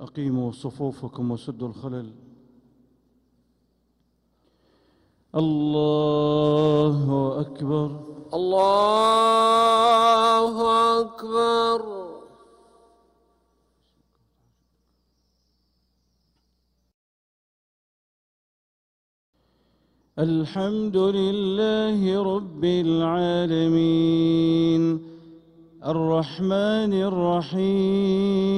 أقيموا صفوفكم وسدوا الخلل. الله أكبر. الله أكبر. الحمد لله رب العالمين. الرحمن الرحيم.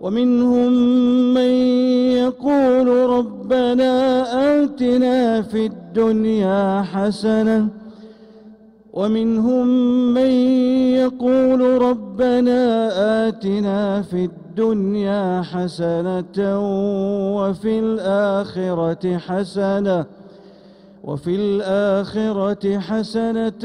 ومنهم من يقول ربنا آتنا في الدنيا حسنة ومنهم من يقول ربنا آتنا في الدنيا حسنة وفي الآخرة حسنة وفي الآخرة حسنة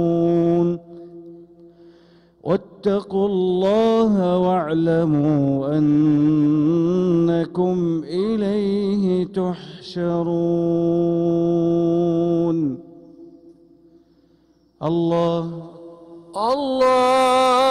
واتقوا الله واعلموا أنكم إليه تحشرون. الله. الله.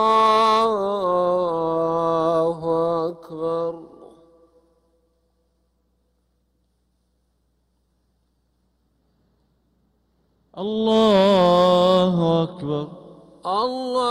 الله أكبر. الله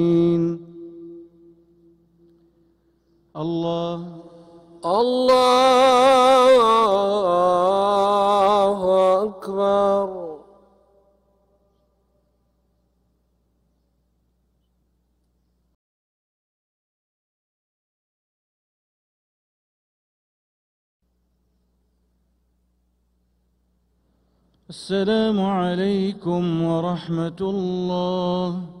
الله. الله أكبر. السلام عليكم ورحمة الله.